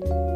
Bye.